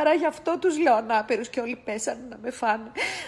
Άρα γι' αυτό τους λέω ανάπηρους και όλοι πέσανε να με φάνε.